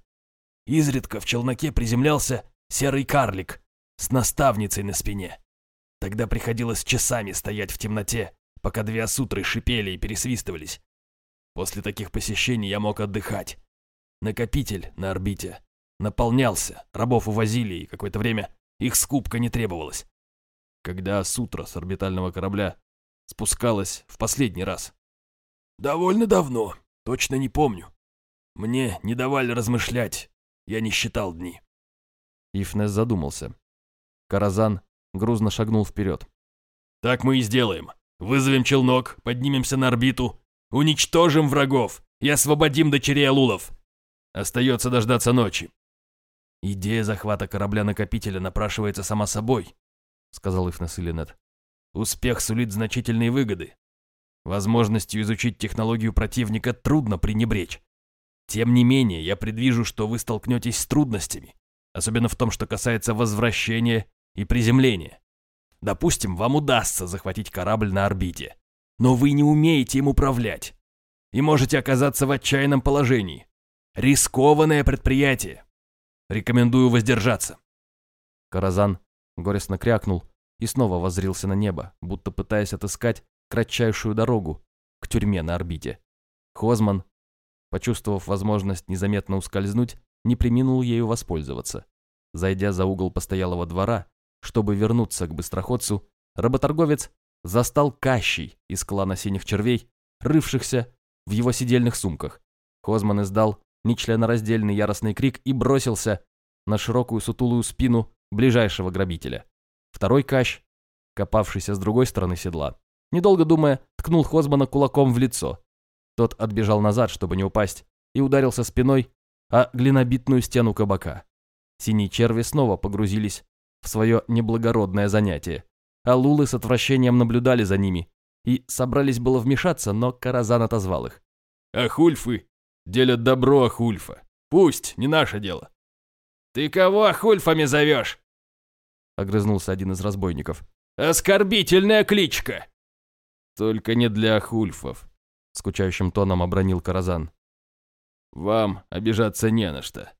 Изредка в челноке приземлялся серый карлик с наставницей на спине. Тогда приходилось часами стоять в темноте, пока две осутры шипели и пересвистывались. После таких посещений я мог отдыхать. Накопитель на орбите наполнялся, рабов увозили, и какое-то время их скупка не требовалась. Когда сутра с орбитального корабля спускалась в последний раз? Довольно давно, точно не помню. Мне не давали размышлять, я не считал дни. Ифнес задумался. Каразан грузно шагнул вперед. «Так мы и сделаем. Вызовем челнок, поднимемся на орбиту, уничтожим врагов и освободим дочерей Алулов. Остается дождаться ночи. «Идея захвата корабля-накопителя напрашивается сама собой», — сказал Ифнес Иллинет. «Успех сулит значительные выгоды. Возможностью изучить технологию противника трудно пренебречь. Тем не менее, я предвижу, что вы столкнетесь с трудностями, особенно в том, что касается возвращения и приземления. Допустим, вам удастся захватить корабль на орбите, но вы не умеете им управлять и можете оказаться в отчаянном положении. Рискованное предприятие, Рекомендую воздержаться». Каразан горестно крякнул и снова воззрился на небо, будто пытаясь отыскать кратчайшую дорогу к тюрьме на орбите. Хозман, почувствовав возможность незаметно ускользнуть, не приминул ею воспользоваться. Зайдя за угол постоялого двора, чтобы вернуться к быстроходцу, работорговец застал кащей из клана синих червей, рывшихся в его сидельных сумках. Хозман издал нечленораздельный яростный крик и бросился на широкую сутулую спину ближайшего грабителя. Второй кащ, копавшийся с другой стороны седла, недолго думая, ткнул Хозмана кулаком в лицо. Тот отбежал назад, чтобы не упасть, и ударился спиной о глинобитную стену кабака. Синие черви снова погрузились в свое неблагородное занятие, а лулы с отвращением наблюдали за ними и собрались было вмешаться, но Каразан отозвал их. «Ахульфы Делят добро Ахульфа. Пусть, не наше дело. Ты кого Ахульфами зовешь? Огрызнулся один из разбойников. Оскорбительная кличка. Только не для Ахульфов. Скучающим тоном обронил Каразан. Вам обижаться не на что.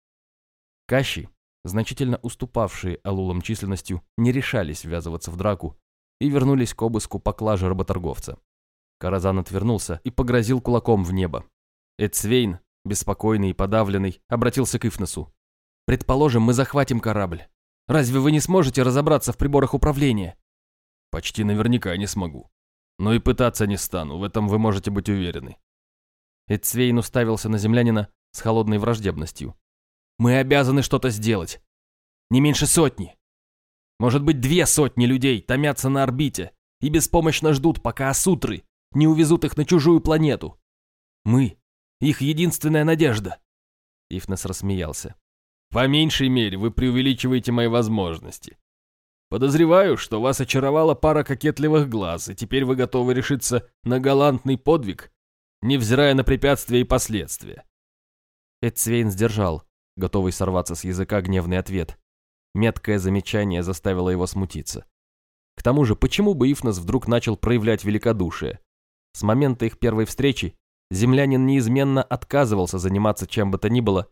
Кащи, значительно уступавшие Алулам численностью, не решались ввязываться в драку и вернулись к обыску поклажи работорговца. Каразан отвернулся и погрозил кулаком в небо. Эцвейн, беспокойный и подавленный, обратился к Ифнесу. «Предположим, мы захватим корабль. Разве вы не сможете разобраться в приборах управления?» «Почти наверняка не смогу. Но и пытаться не стану, в этом вы можете быть уверены». Эцвейн уставился на землянина с холодной враждебностью. «Мы обязаны что-то сделать. Не меньше сотни». Может быть, две сотни людей томятся на орбите и беспомощно ждут, пока осутры не увезут их на чужую планету. Мы — их единственная надежда. Ифнес рассмеялся. По меньшей мере вы преувеличиваете мои возможности. Подозреваю, что вас очаровала пара кокетливых глаз, и теперь вы готовы решиться на галантный подвиг, невзирая на препятствия и последствия. Эдсвейн сдержал, готовый сорваться с языка гневный ответ. Меткое замечание заставило его смутиться. К тому же, почему бы Ифнос вдруг начал проявлять великодушие? С момента их первой встречи землянин неизменно отказывался заниматься чем бы то ни было,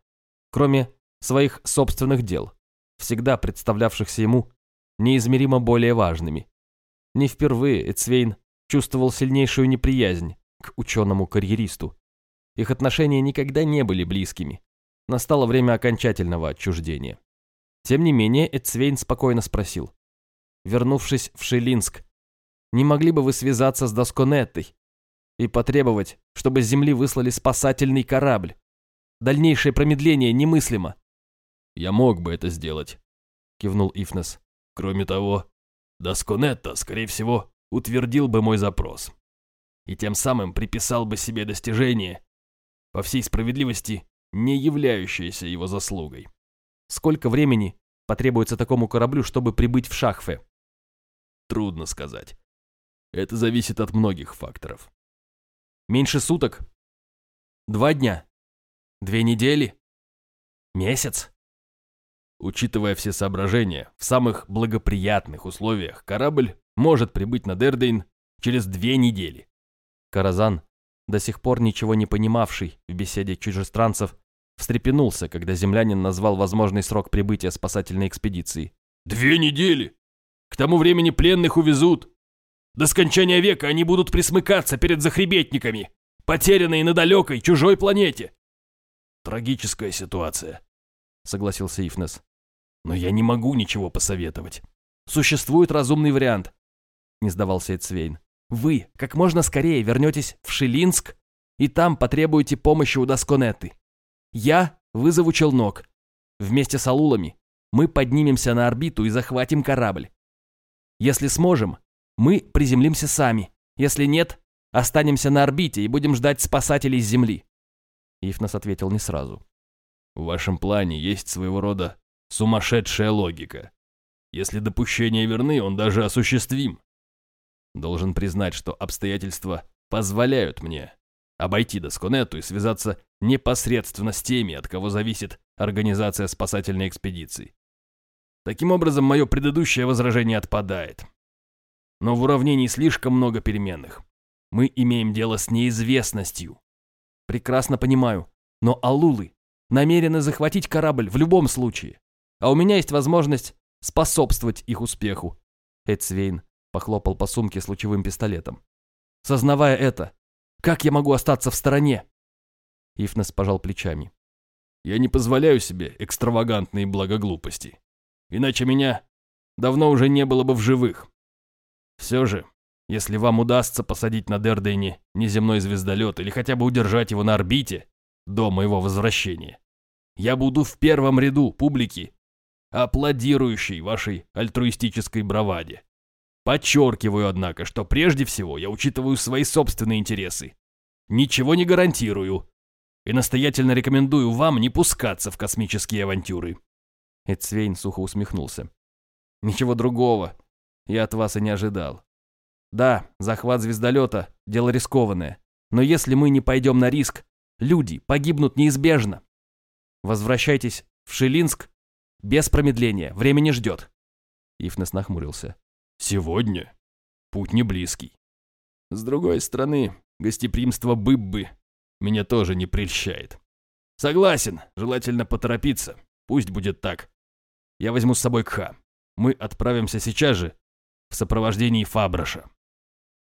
кроме своих собственных дел, всегда представлявшихся ему неизмеримо более важными. Не впервые Эцвейн чувствовал сильнейшую неприязнь к ученому-карьеристу. Их отношения никогда не были близкими. Настало время окончательного отчуждения. Тем не менее, Эцвейн спокойно спросил. Вернувшись в Шелинск, не могли бы вы связаться с Досконеттой и потребовать, чтобы с Земли выслали спасательный корабль? Дальнейшее промедление немыслимо. «Я мог бы это сделать», — кивнул Ифнес. «Кроме того, Досконетто, скорее всего, утвердил бы мой запрос. И тем самым приписал бы себе достижение, по всей справедливости, не являющееся его заслугой. Сколько времени потребуется такому кораблю, чтобы прибыть в Шахфе? Трудно сказать. Это зависит от многих факторов. Меньше суток? Два дня? Две недели? Месяц? Учитывая все соображения, в самых благоприятных условиях корабль может прибыть на Дердейн через две недели. Каразан, до сих пор ничего не понимавший в беседе чужестранцев, встрепенулся, когда землянин назвал возможный срок прибытия спасательной экспедиции. «Две недели! К тому времени пленных увезут! До скончания века они будут присмыкаться перед захребетниками, потерянные на далекой чужой планете!» «Трагическая ситуация», — согласился Ифнес. «Но я не могу ничего посоветовать. Существует разумный вариант», — не сдавался Эцвейн. «Вы как можно скорее вернетесь в Шилинск и там потребуете помощи у Досконетты. Я вызову челнок. Вместе с Алулами мы поднимемся на орбиту и захватим корабль. Если сможем, мы приземлимся сами. Если нет, останемся на орбите и будем ждать спасателей с Земли. Ифнос ответил не сразу. В вашем плане есть своего рода сумасшедшая логика. Если допущения верны, он даже осуществим. Должен признать, что обстоятельства позволяют мне обойти Досконету и связаться непосредственно с теми, от кого зависит организация спасательной экспедиции. Таким образом, мое предыдущее возражение отпадает. Но в уравнении слишком много переменных. Мы имеем дело с неизвестностью. Прекрасно понимаю, но Алулы намерены захватить корабль в любом случае. А у меня есть возможность способствовать их успеху. Эдсвейн похлопал по сумке с лучевым пистолетом. Сознавая это, как я могу остаться в стороне? Ифнес пожал плечами. Я не позволяю себе экстравагантные благоглупости. Иначе меня давно уже не было бы в живых. Все же, если вам удастся посадить на Дердейне неземной звездолет или хотя бы удержать его на орбите до моего возвращения, я буду в первом ряду публики, аплодирующей вашей альтруистической браваде. Подчеркиваю, однако, что прежде всего я учитываю свои собственные интересы. Ничего не гарантирую. И настоятельно рекомендую вам не пускаться в космические авантюры. Эцвейн сухо усмехнулся. Ничего другого я от вас и не ожидал. Да, захват звездолета – дело рискованное. Но если мы не пойдем на риск, люди погибнут неизбежно. Возвращайтесь в Шилинск без промедления, время не ждет. Ифнес нахмурился. Сегодня путь не близкий. С другой стороны, гостеприимство Быббы меня тоже не прельщает. Согласен, желательно поторопиться. Пусть будет так. Я возьму с собой Кха. Мы отправимся сейчас же в сопровождении Фабраша.